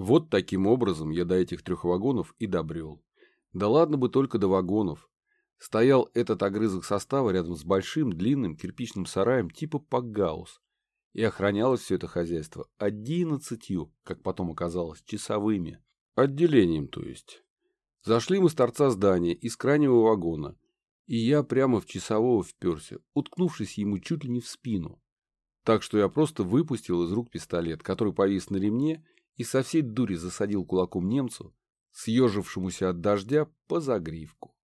Вот таким образом я до этих трех вагонов и добрел. Да ладно бы только до вагонов. Стоял этот огрызок состава рядом с большим длинным кирпичным сараем типа пакгаус. И охранялось все это хозяйство одиннадцатью, как потом оказалось, часовыми. Отделением, то есть. Зашли мы с торца здания из крайнего вагона, и я прямо в часового вперся, уткнувшись ему чуть ли не в спину. Так что я просто выпустил из рук пистолет, который повис на ремне, и со всей дури засадил кулаком немцу, съежившемуся от дождя, по загривку.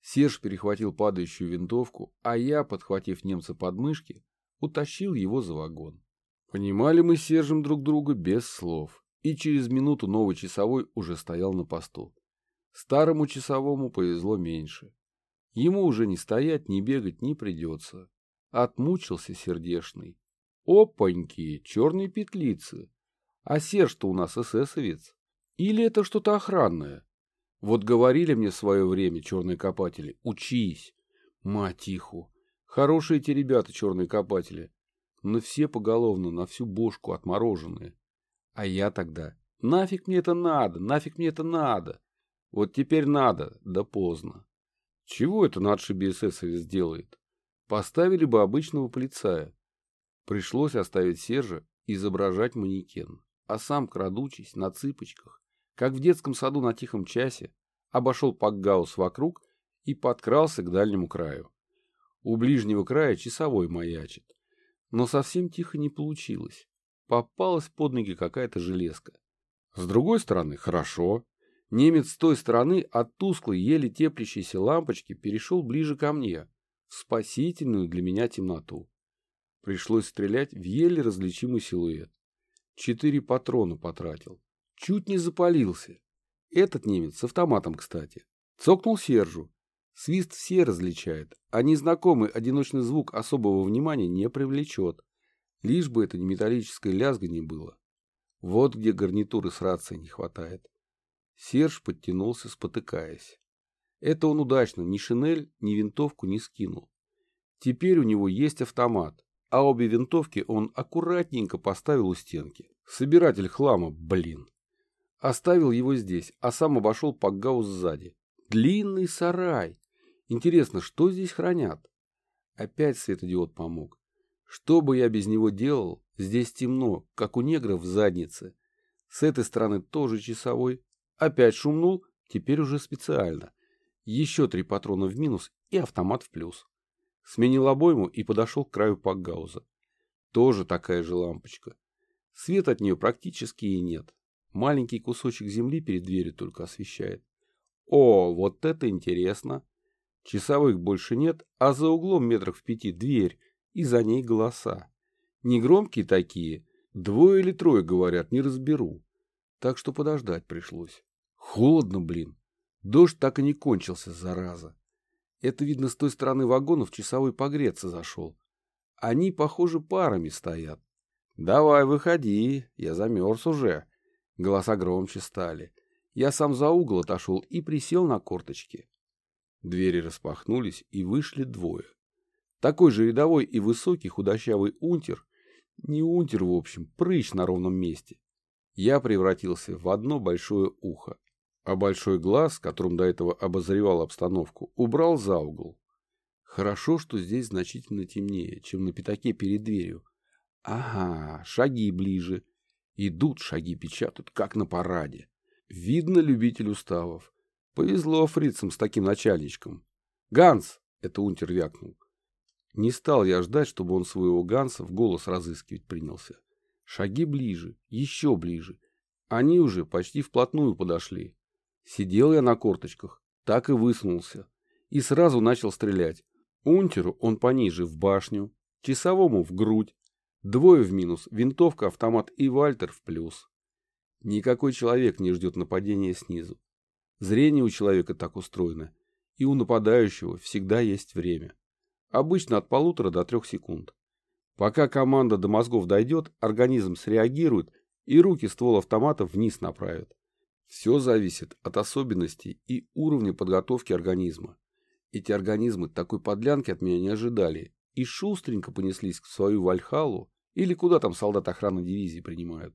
Серж перехватил падающую винтовку, а я, подхватив немца под мышки, утащил его за вагон. Понимали мы с Сержем друг друга без слов, и через минуту новый часовой уже стоял на посту. Старому часовому повезло меньше. Ему уже не стоять, не бегать не придется. Отмучился сердешный. Опаньки, черные петлицы. А Серж-то у нас эсэсовец. Или это что-то охранное? Вот говорили мне в свое время черные копатели, учись. Мать иху. Хорошие эти ребята, черные копатели. Но все поголовно на всю бошку отмороженные. А я тогда, нафиг мне это надо, нафиг мне это надо. Вот теперь надо, да поздно. Чего это на отшибе эсэсовец делает? Поставили бы обычного полицая. Пришлось оставить Сержа изображать манекен а сам, крадучись, на цыпочках, как в детском саду на тихом часе, обошел Пакгаус вокруг и подкрался к дальнему краю. У ближнего края часовой маячит. Но совсем тихо не получилось. Попалась под ноги какая-то железка. С другой стороны, хорошо. Немец с той стороны от тусклой, еле теплящейся лампочки перешел ближе ко мне, в спасительную для меня темноту. Пришлось стрелять в еле различимый силуэт. Четыре патрона потратил. Чуть не запалился. Этот немец с автоматом, кстати. Цокнул Сержу. Свист все различает, а незнакомый одиночный звук особого внимания не привлечет. Лишь бы это не металлическое лязганье было. Вот где гарнитуры с рацией не хватает. Серж подтянулся, спотыкаясь. Это он удачно ни шинель, ни винтовку не скинул. Теперь у него есть автомат а обе винтовки он аккуратненько поставил у стенки. Собиратель хлама, блин. Оставил его здесь, а сам обошел Пакгаус сзади. Длинный сарай. Интересно, что здесь хранят? Опять светодиод помог. Что бы я без него делал? Здесь темно, как у негров в заднице. С этой стороны тоже часовой. Опять шумнул, теперь уже специально. Еще три патрона в минус и автомат в плюс. Сменил обойму и подошел к краю пакгауза. Тоже такая же лампочка. Свет от нее практически и нет. Маленький кусочек земли перед дверью только освещает. О, вот это интересно. Часовых больше нет, а за углом метров в пяти дверь, и за ней голоса. Негромкие такие, двое или трое говорят, не разберу. Так что подождать пришлось. Холодно, блин. Дождь так и не кончился, зараза. Это, видно, с той стороны вагонов часовой погреться зашел. Они, похоже, парами стоят. «Давай, выходи, я замерз уже». Голоса громче стали. Я сам за угол отошел и присел на корточки. Двери распахнулись, и вышли двое. Такой же рядовой и высокий худощавый унтер, не унтер, в общем, прыщ на ровном месте. Я превратился в одно большое ухо а большой глаз, которым до этого обозревал обстановку, убрал за угол. Хорошо, что здесь значительно темнее, чем на пятаке перед дверью. Ага, шаги ближе. Идут, шаги печатают, как на параде. Видно любитель уставов. Повезло фрицам с таким начальничком. «Ганс!» — это унтер вякнул. Не стал я ждать, чтобы он своего Ганса в голос разыскивать принялся. Шаги ближе, еще ближе. Они уже почти вплотную подошли. Сидел я на корточках, так и высунулся. И сразу начал стрелять. Унтеру он пониже в башню, часовому в грудь. Двое в минус, винтовка, автомат и Вальтер в плюс. Никакой человек не ждет нападения снизу. Зрение у человека так устроено, и у нападающего всегда есть время. Обычно от полутора до трех секунд. Пока команда до мозгов дойдет, организм среагирует и руки ствол автомата вниз направит. Все зависит от особенностей и уровня подготовки организма. Эти организмы такой подлянки от меня не ожидали и шустренько понеслись к свою Вальхалу или куда там солдат охраны дивизии принимают.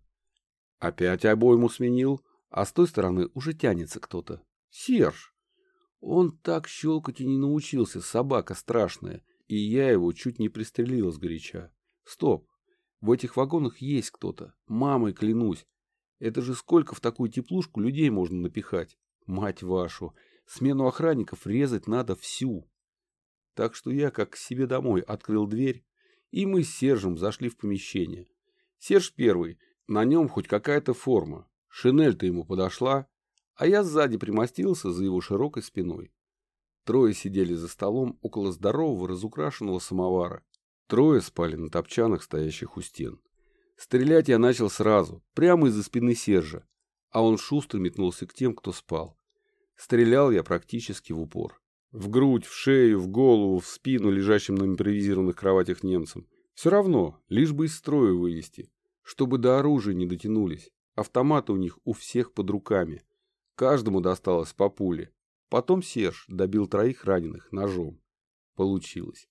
Опять обойму сменил, а с той стороны уже тянется кто-то. Серж! Он так щелкать и не научился, собака страшная, и я его чуть не пристрелила сгоряча. Стоп! В этих вагонах есть кто-то, мамой клянусь. Это же сколько в такую теплушку людей можно напихать? Мать вашу! Смену охранников резать надо всю. Так что я, как к себе домой, открыл дверь, и мы с Сержем зашли в помещение. Серж первый, на нем хоть какая-то форма. Шинель-то ему подошла, а я сзади примостился за его широкой спиной. Трое сидели за столом около здорового разукрашенного самовара. Трое спали на топчанах, стоящих у стен. Стрелять я начал сразу, прямо из-за спины Сержа, а он шустро метнулся к тем, кто спал. Стрелял я практически в упор. В грудь, в шею, в голову, в спину лежащим на импровизированных кроватях немцам. Все равно, лишь бы из строя вывести, чтобы до оружия не дотянулись. Автоматы у них у всех под руками. Каждому досталось по пуле. Потом Серж добил троих раненых ножом. Получилось.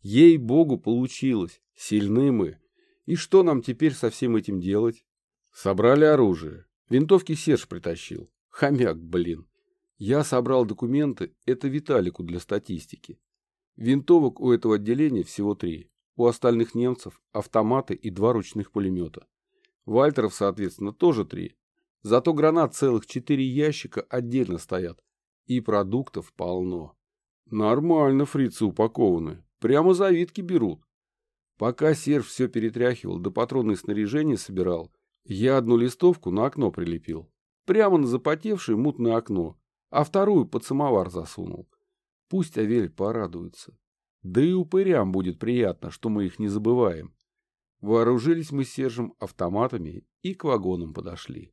Ей-богу, получилось. Сильны мы. И что нам теперь со всем этим делать? Собрали оружие. Винтовки Серж притащил. Хомяк, блин. Я собрал документы, это Виталику для статистики. Винтовок у этого отделения всего три. У остальных немцев автоматы и два ручных пулемета. Вальтеров, соответственно, тоже три. Зато гранат целых четыре ящика отдельно стоят. И продуктов полно. Нормально фрицы упакованы. Прямо завидки берут. Пока Серж все перетряхивал, да патронное снаряжение собирал, я одну листовку на окно прилепил. Прямо на запотевшее мутное окно, а вторую под самовар засунул. Пусть Авель порадуется. Да и упырям будет приятно, что мы их не забываем. Вооружились мы с Сержем автоматами и к вагонам подошли.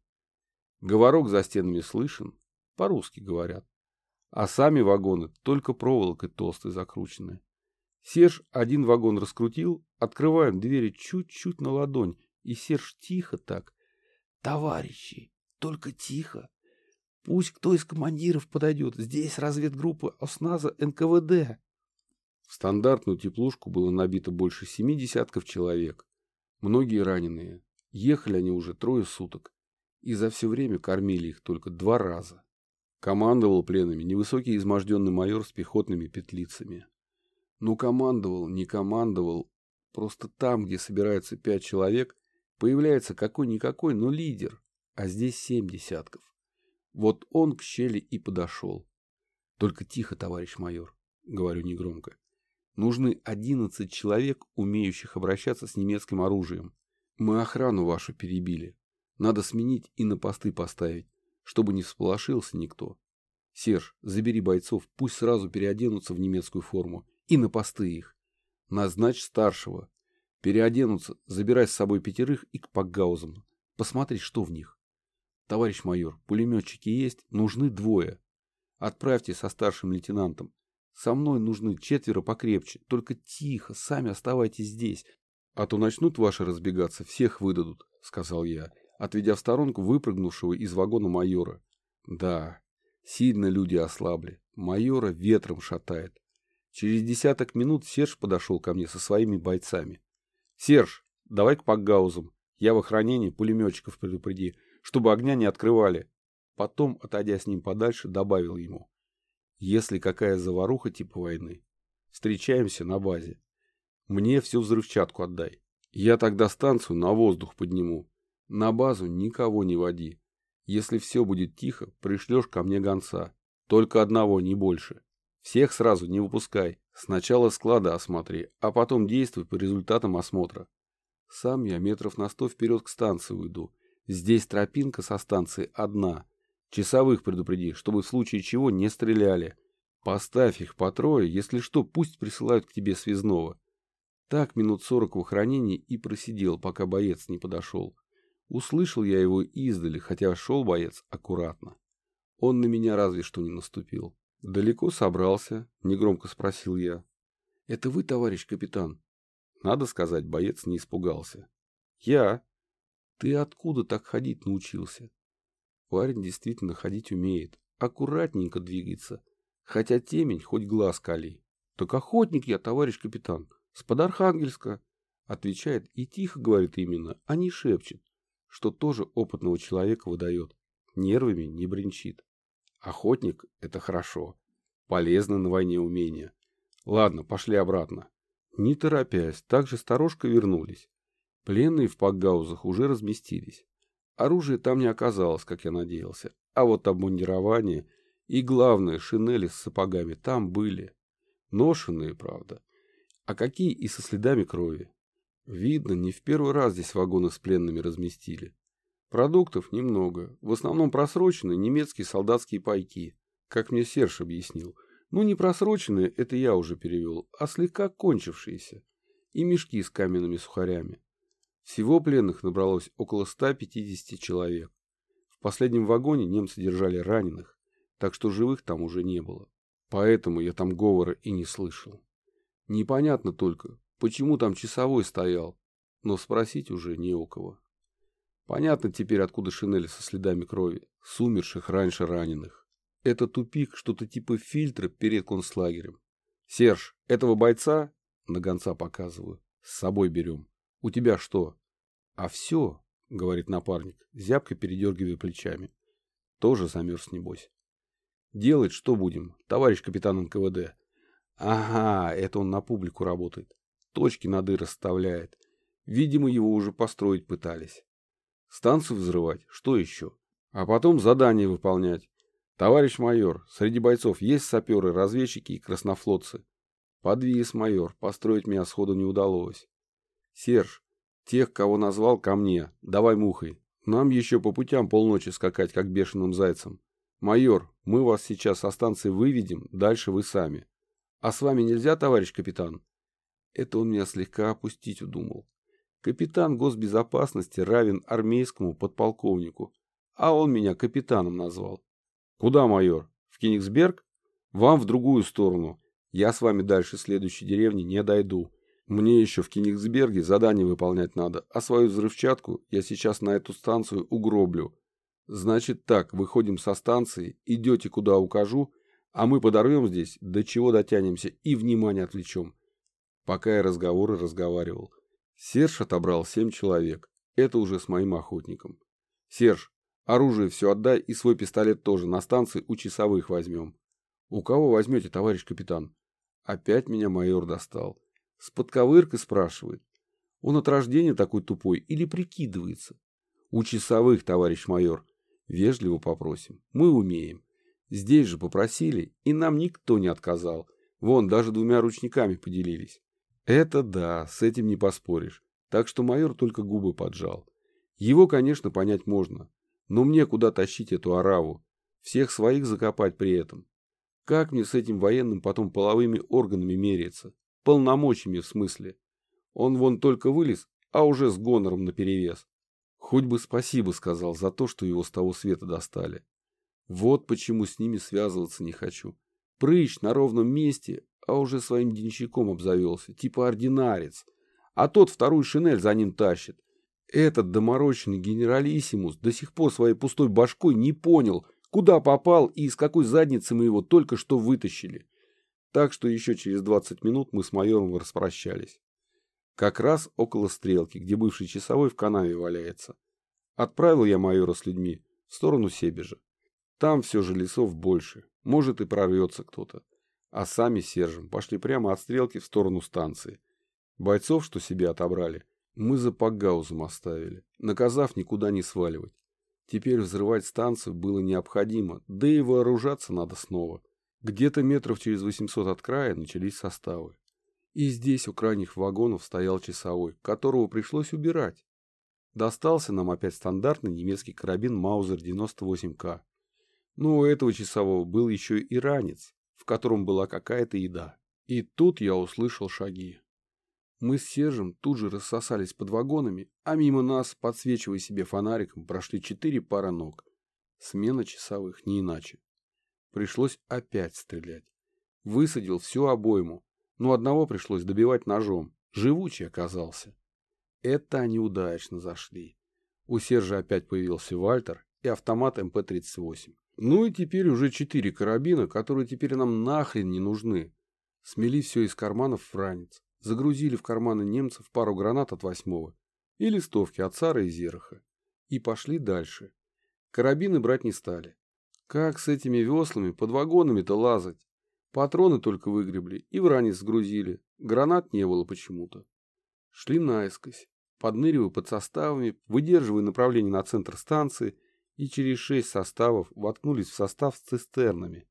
Говорок за стенами слышен, по-русски говорят. А сами вагоны только проволокой толстой закручены. Серж один вагон раскрутил, открываем двери чуть-чуть на ладонь, и Серж тихо так. «Товарищи, только тихо. Пусть кто из командиров подойдет. Здесь разведгруппа ОСНАЗа НКВД». В стандартную теплушку было набито больше семи десятков человек. Многие раненые. Ехали они уже трое суток. И за все время кормили их только два раза. Командовал пленами невысокий изможденный майор с пехотными петлицами. Ну, командовал, не командовал. Просто там, где собирается пять человек, появляется какой-никакой, но лидер. А здесь семь десятков. Вот он к щели и подошел. Только тихо, товарищ майор, говорю негромко. Нужны 11 человек, умеющих обращаться с немецким оружием. Мы охрану вашу перебили. Надо сменить и на посты поставить, чтобы не всполошился никто. Серж, забери бойцов, пусть сразу переоденутся в немецкую форму и на посты их. Назначь старшего. Переоденутся, забирай с собой пятерых и к пакгаузам. Посмотри, что в них. Товарищ майор, пулеметчики есть, нужны двое. Отправьте со старшим лейтенантом. Со мной нужны четверо покрепче, только тихо, сами оставайтесь здесь, а то начнут ваши разбегаться, всех выдадут, сказал я, отведя в сторонку выпрыгнувшего из вагона майора. Да, сильно люди ослабли, майора ветром шатает. Через десяток минут Серж подошел ко мне со своими бойцами. «Серж, давай к пакгаузам. Я в охранении пулеметчиков предупреди, чтобы огня не открывали». Потом, отойдя с ним подальше, добавил ему. Если какая заваруха типа войны, встречаемся на базе. Мне всю взрывчатку отдай. Я тогда станцию на воздух подниму. На базу никого не води. Если все будет тихо, пришлешь ко мне гонца. Только одного, не больше. Всех сразу не выпускай. Сначала склада осмотри, а потом действуй по результатам осмотра. Сам я метров на сто вперед к станции уйду. Здесь тропинка со станции одна. Часовых предупреди, чтобы в случае чего не стреляли. Поставь их по трое, если что, пусть присылают к тебе связного. Так минут сорок в охранении и просидел, пока боец не подошел. Услышал я его издали, хотя шел боец аккуратно. Он на меня разве что не наступил. «Далеко собрался?» — негромко спросил я. «Это вы, товарищ капитан?» Надо сказать, боец не испугался. «Я?» «Ты откуда так ходить научился?» Парень действительно ходить умеет, аккуратненько двигается, хотя темень хоть глаз кали. Так охотник я, товарищ капитан, с под Архангельска, отвечает и тихо говорит именно, а не шепчет. что тоже опытного человека выдает. Нервами не бренчит. Охотник – это хорошо. Полезно на войне умение. Ладно, пошли обратно. Не торопясь, также сторожка вернулись. Пленные в пакгаузах уже разместились. Оружия там не оказалось, как я надеялся. А вот обмундирование и, главное, шинели с сапогами там были. Ношенные, правда. А какие и со следами крови. Видно, не в первый раз здесь вагоны с пленными разместили. Продуктов немного, в основном просроченные немецкие солдатские пайки, как мне Серж объяснил. Ну, не просроченные, это я уже перевел, а слегка кончившиеся. И мешки с каменными сухарями. Всего пленных набралось около 150 человек. В последнем вагоне немцы держали раненых, так что живых там уже не было. Поэтому я там говора и не слышал. Непонятно только, почему там часовой стоял, но спросить уже не у кого. Понятно теперь, откуда шинели со следами крови, с умерших раньше раненых. Это тупик, что-то типа фильтра перед концлагерем. Серж, этого бойца, на гонца показываю, с собой берем. У тебя что? А все, говорит напарник, зябко передергивая плечами. Тоже замерз, небось. Делать что будем, товарищ капитан НКВД? Ага, это он на публику работает. Точки над «и» расставляет. Видимо, его уже построить пытались. Станцию взрывать, что еще? А потом задание выполнять. Товарищ майор, среди бойцов есть саперы, разведчики и краснофлотцы. Подвис майор, построить меня сходу не удалось. Серж, тех, кого назвал, ко мне. Давай мухой. Нам еще по путям полночи скакать, как бешеным зайцем. Майор, мы вас сейчас со станции выведем, дальше вы сами. А с вами нельзя, товарищ капитан? Это он меня слегка опустить удумал. Капитан госбезопасности равен армейскому подполковнику, а он меня капитаном назвал. Куда, майор? В Кенигсберг? Вам в другую сторону. Я с вами дальше следующей деревни не дойду. Мне еще в Кенигсберге задание выполнять надо, а свою взрывчатку я сейчас на эту станцию угроблю. Значит так, выходим со станции, идете куда укажу, а мы подорвем здесь, до чего дотянемся и внимание отвлечем. Пока я разговоры разговаривал. Серж отобрал семь человек. Это уже с моим охотником. Серж, оружие все отдай и свой пистолет тоже на станции у часовых возьмем. У кого возьмете, товарищ капитан? Опять меня майор достал. С подковыркой спрашивает. Он от рождения такой тупой или прикидывается? У часовых, товарищ майор. Вежливо попросим. Мы умеем. Здесь же попросили, и нам никто не отказал. Вон, даже двумя ручниками поделились. Это да, с этим не поспоришь. Так что майор только губы поджал. Его, конечно, понять можно. Но мне куда тащить эту ораву? Всех своих закопать при этом. Как мне с этим военным потом половыми органами меряться? Полномочиями в смысле. Он вон только вылез, а уже с гонором наперевес. Хоть бы спасибо сказал за то, что его с того света достали. Вот почему с ними связываться не хочу. Прыщ на ровном месте, а уже своим денщиком обзавелся, типа ординарец. А тот вторую шинель за ним тащит. Этот доморощенный генералиссимус до сих пор своей пустой башкой не понял, куда попал и из какой задницы мы его только что вытащили. Так что еще через 20 минут мы с майором распрощались. Как раз около стрелки, где бывший часовой в канаве валяется. Отправил я майора с людьми в сторону Себежа. Там все же лесов больше, может и прорвется кто-то. А сами с Сержем пошли прямо от стрелки в сторону станции. Бойцов, что себе отобрали, мы за Пагаузом оставили, наказав никуда не сваливать. Теперь взрывать станцию было необходимо, да и вооружаться надо снова. Где-то метров через 800 от края начались составы. И здесь у крайних вагонов стоял часовой, которого пришлось убирать. Достался нам опять стандартный немецкий карабин Маузер 98К. Но у этого часового был еще и ранец, в котором была какая-то еда. И тут я услышал шаги. Мы с Сержем тут же рассосались под вагонами, а мимо нас, подсвечивая себе фонариком, прошли четыре пара ног. Смена часовых, не иначе. Пришлось опять стрелять. Высадил всю обойму, но одного пришлось добивать ножом. Живучий оказался. Это они удачно зашли. У Сержа опять появился Вальтер и автомат МП-38. Ну и теперь уже четыре карабина, которые теперь нам нахрен не нужны. Смели все из карманов в ранец. Загрузили в карманы немцев пару гранат от восьмого и листовки от Сара и Зераха. И пошли дальше. Карабины брать не стали. Как с этими веслами под вагонами-то лазать? Патроны только выгребли и в ранец сгрузили. Гранат не было почему-то. Шли наискось, подныривая под составами, выдерживая направление на центр станции, и через шесть составов воткнулись в состав с цистернами.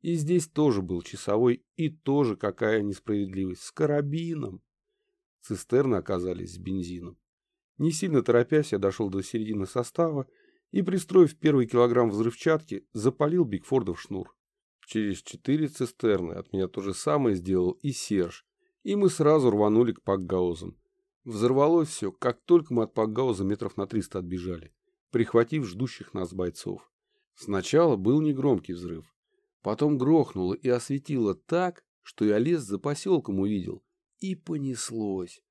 И здесь тоже был часовой, и тоже какая несправедливость, с карабином. Цистерны оказались с бензином. Не сильно торопясь, я дошел до середины состава и, пристроив первый килограмм взрывчатки, запалил Бигфордов шнур. Через четыре цистерны от меня то же самое сделал и Серж, и мы сразу рванули к Пакгаузам. Взорвалось все, как только мы от Пакгауза метров на триста отбежали, прихватив ждущих нас бойцов. Сначала был негромкий взрыв, потом грохнуло и осветило так, что я лес за поселком увидел, и понеслось.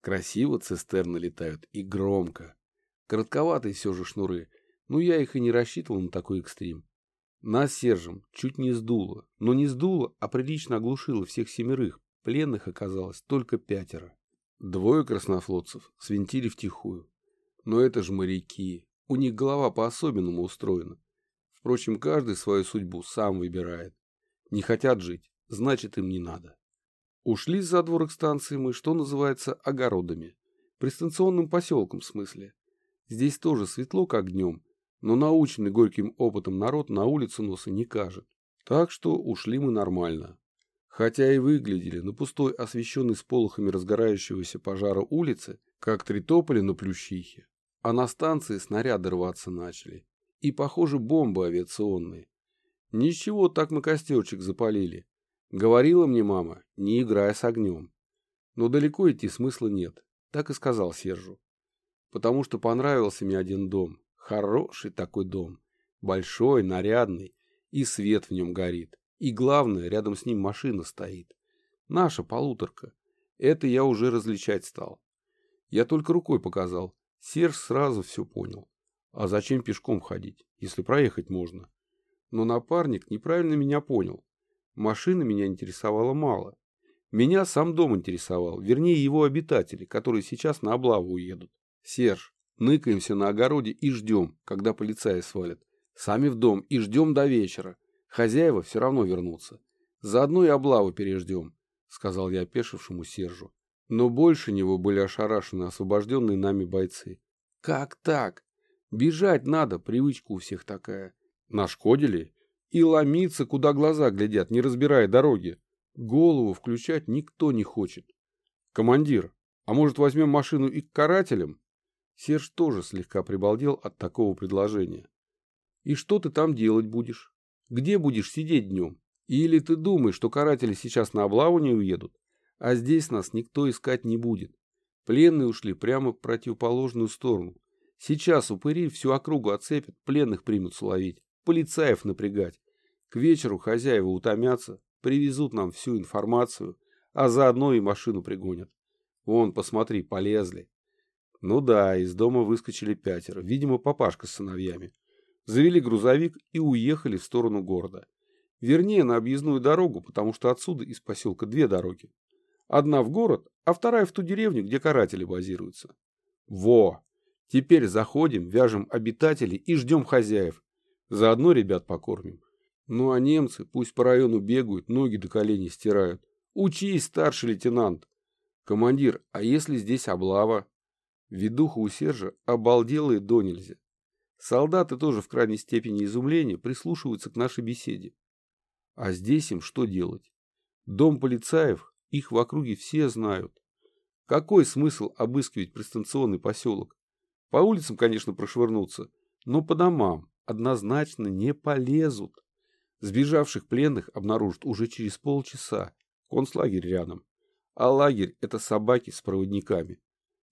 Красиво цистерны летают и громко. Коротковатые все же шнуры, но я их и не рассчитывал на такой экстрим. Нас Сержем чуть не сдуло, но не сдуло, а прилично оглушило всех семерых. Пленных оказалось только пятеро. Двое краснофлотцев свинтили втихую. Но это же моряки. У них голова по-особенному устроена. Впрочем, каждый свою судьбу сам выбирает. Не хотят жить, значит им не надо. Ушли с задворок станции мы, что называется, огородами. Пристанционным поселком в смысле. Здесь тоже светло, как днем, но наученный горьким опытом народ на улицу носа не кажет. Так что ушли мы нормально. Хотя и выглядели на пустой освещенной сполохами разгорающегося пожара улице, как три тополя на плющихе. А на станции снаряды рваться начали. И, похоже, бомбы авиационные. Ничего, так мы костерчик запалили. Говорила мне мама, не играя с огнем. Но далеко идти смысла нет, так и сказал Сержу. Потому что понравился мне один дом, Хороший такой дом. Большой, нарядный. И свет в нем горит. И главное, рядом с ним машина стоит. Наша полуторка. Это я уже различать стал. Я только рукой показал. Серж сразу все понял. А зачем пешком ходить, если проехать можно? Но напарник неправильно меня понял. Машина меня интересовала мало. Меня сам дом интересовал, вернее его обитатели, которые сейчас на облаву уедут. Серж, Ныкаемся на огороде и ждем, когда полицаи свалят. Сами в дом и ждем до вечера. Хозяева все равно вернутся. Заодно и облаву переждем, сказал я опешившему Сержу. Но больше него были ошарашены освобожденные нами бойцы. Как так? Бежать надо, привычка у всех такая. Нашкодили? И ломиться, куда глаза глядят, не разбирая дороги. Голову включать никто не хочет. Командир, а может возьмем машину и к карателям? Серж тоже слегка прибалдел от такого предложения. «И что ты там делать будешь? Где будешь сидеть днем? Или ты думаешь, что каратели сейчас на облаву не уедут? А здесь нас никто искать не будет. Пленные ушли прямо в противоположную сторону. Сейчас упыри всю округу оцепят, пленных примутся ловить, полицаев напрягать. К вечеру хозяева утомятся, привезут нам всю информацию, а заодно и машину пригонят. Вон, посмотри, полезли. Ну да, из дома выскочили пятеро, видимо, папашка с сыновьями. Завели грузовик и уехали в сторону города. Вернее, на объездную дорогу, потому что отсюда из поселка две дороги. Одна в город, а вторая в ту деревню, где каратели базируются. Во! Теперь заходим, вяжем обитателей и ждем хозяев. Заодно ребят покормим. Ну а немцы пусть по району бегают, ноги до коленей стирают. Учись, старший лейтенант. Командир, а если здесь облава? Ведуха у Сержа обалделые до нельзя. Солдаты тоже в крайней степени изумления прислушиваются к нашей беседе. А здесь им что делать? Дом полицаев, их в округе все знают. Какой смысл обыскивать пристанционный поселок? По улицам, конечно, прошвырнуться, но по домам однозначно не полезут. Сбежавших пленных обнаружат уже через полчаса. Концлагерь рядом. А лагерь – это собаки с проводниками.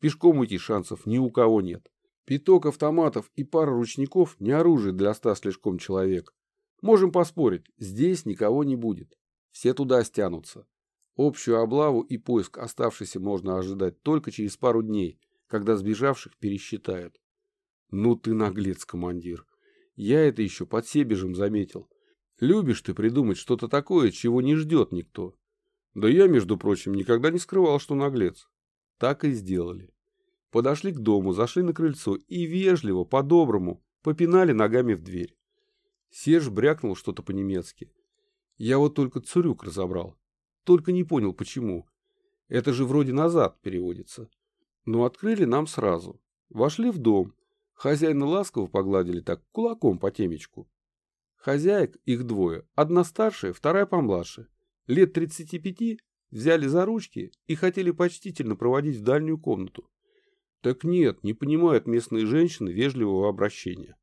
Пешком уйти шансов ни у кого нет. Пяток автоматов и пара ручников не оружие для ста слишком человек. Можем поспорить, здесь никого не будет. Все туда стянутся. Общую облаву и поиск оставшийся можно ожидать только через пару дней, когда сбежавших пересчитают. Ну ты наглец, командир. Я это еще под себежем заметил. Любишь ты придумать что-то такое, чего не ждет никто. Да я, между прочим, никогда не скрывал, что наглец. Так и сделали. Подошли к дому, зашли на крыльцо и вежливо, по-доброму, попинали ногами в дверь. Серж брякнул что-то по-немецки. Я вот только цурюк разобрал. Только не понял, почему. Это же вроде назад переводится. Но открыли нам сразу. Вошли в дом. Хозяина ласково погладили так кулаком по темечку. Хозяек, их двое, одна старшая, вторая помладше. Лет 35 взяли за ручки и хотели почтительно проводить в дальнюю комнату. Так нет, не понимают местные женщины вежливого обращения.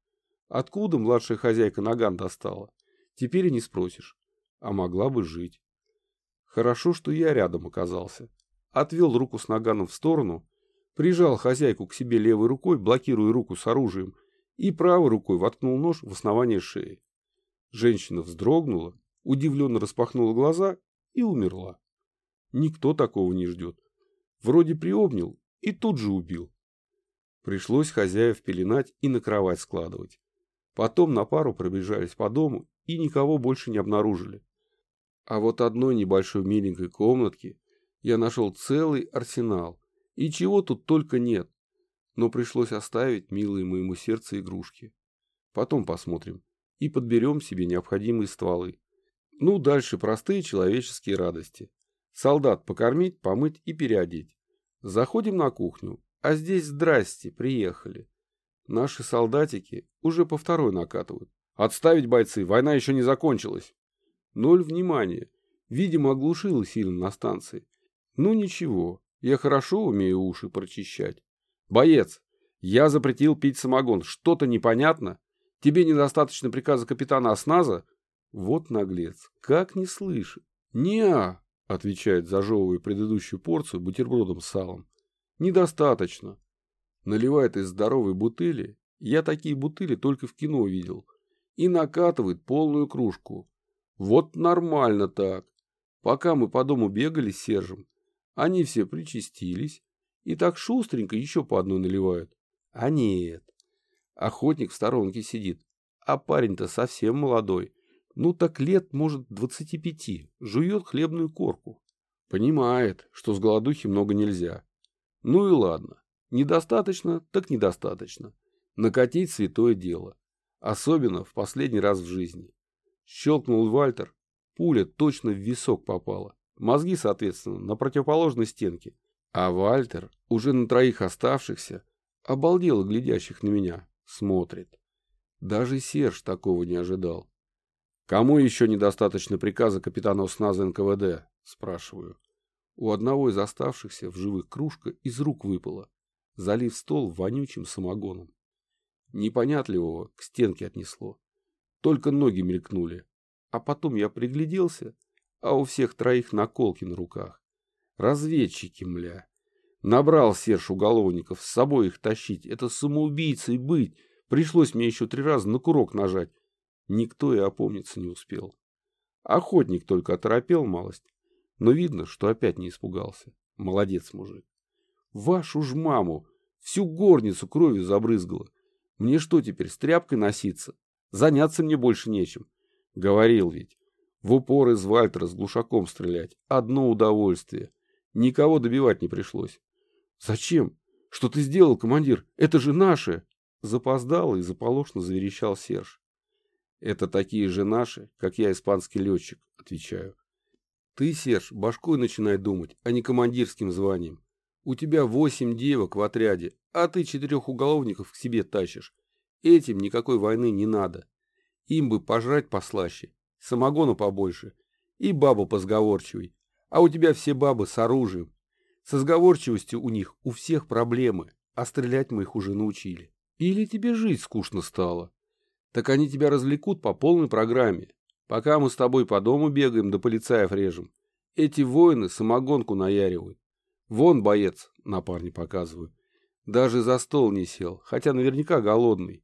Откуда младшая хозяйка наган достала? Теперь и не спросишь. А могла бы жить. Хорошо, что я рядом оказался. Отвел руку с наганом в сторону, прижал хозяйку к себе левой рукой, блокируя руку с оружием, и правой рукой воткнул нож в основание шеи. Женщина вздрогнула, удивленно распахнула глаза и умерла. Никто такого не ждет. Вроде приобнял и тут же убил. Пришлось хозяев пеленать и на кровать складывать. Потом на пару пробежались по дому и никого больше не обнаружили. А вот одной небольшой миленькой комнатке я нашел целый арсенал. И чего тут только нет. Но пришлось оставить милые моему сердцу игрушки. Потом посмотрим и подберем себе необходимые стволы. Ну, дальше простые человеческие радости. Солдат покормить, помыть и переодеть. Заходим на кухню, а здесь здрасте, приехали. Наши солдатики уже по второй накатывают. Отставить бойцы, война еще не закончилась. Ноль внимания. Видимо, оглушило сильно на станции. Ну ничего, я хорошо умею уши прочищать. Боец, я запретил пить самогон. Что-то непонятно? Тебе недостаточно приказа капитана Осназа? Вот наглец, как не слышит. Не-а, отвечает, зажевывая предыдущую порцию бутербродом с салом. Недостаточно. Наливает из здоровой бутыли, я такие бутыли только в кино видел, и накатывает полную кружку. Вот нормально так. Пока мы по дому бегали с Сержем, они все причастились и так шустренько еще по одной наливают. А нет. Охотник в сторонке сидит, а парень-то совсем молодой. Ну так лет, может, двадцати пяти, жует хлебную корку. Понимает, что с голодухи много нельзя. Ну и ладно. Недостаточно, так недостаточно. Накатить святое дело. Особенно в последний раз в жизни. Щелкнул Вальтер, пуля точно в висок попала. Мозги, соответственно, на противоположной стенке. А Вальтер, уже на троих оставшихся, обалдело глядящих на меня, смотрит. Даже Серж такого не ожидал. «Кому еще недостаточно приказа капитана СНАЗа НКВД?» – спрашиваю. У одного из оставшихся в живых кружка из рук выпала, залив стол вонючим самогоном. Непонятливого к стенке отнесло. Только ноги мелькнули. А потом я пригляделся, а у всех троих наколки на руках. Разведчики, мля. Набрал Серж уголовников, с собой их тащить. Это самоубийцей быть. Пришлось мне еще три раза на курок нажать. Никто и опомниться не успел. Охотник только оторопел малость, но видно, что опять не испугался. Молодец мужик. Вашу ж маму! Всю горницу кровью забрызгала. Мне что теперь, с тряпкой носиться? Заняться мне больше нечем. Говорил ведь. В упор из Вальтера с глушаком стрелять. Одно удовольствие. Никого добивать не пришлось. Зачем? Что ты сделал, командир? Это же наше! Запоздал и заполошно заверещал Серж. Это такие же наши, как я, испанский летчик, отвечаю. Ты, Серж, башкой начинай думать, а не командирским званием. У тебя восемь девок в отряде, а ты четырех уголовников к себе тащишь. Этим никакой войны не надо. Им бы пожрать послаще, самогону побольше и бабу позговорчивей. А у тебя все бабы с оружием. Со сговорчивостью у них у всех проблемы, а стрелять мы их уже научили. Или тебе жить скучно стало? Так они тебя развлекут по полной программе. Пока мы с тобой по дому бегаем да полицаев режем. Эти воины самогонку наяривают. Вон боец, на парня показываю. Даже за стол не сел, хотя наверняка голодный.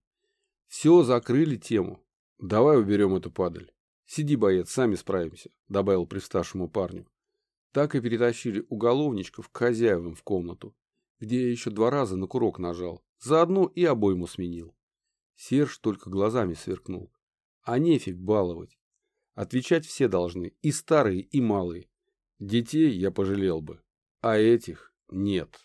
Все, закрыли тему. Давай уберем эту падаль. Сиди, боец, сами справимся, добавил привставшему парню. Так и перетащили уголовничков к хозяевам в комнату, где я еще два раза на курок нажал, заодно и обойму сменил. Серж только глазами сверкнул. А нефиг баловать. Отвечать все должны, и старые, и малые. Детей я пожалел бы, а этих нет.